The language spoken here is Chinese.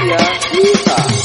杰尼斯。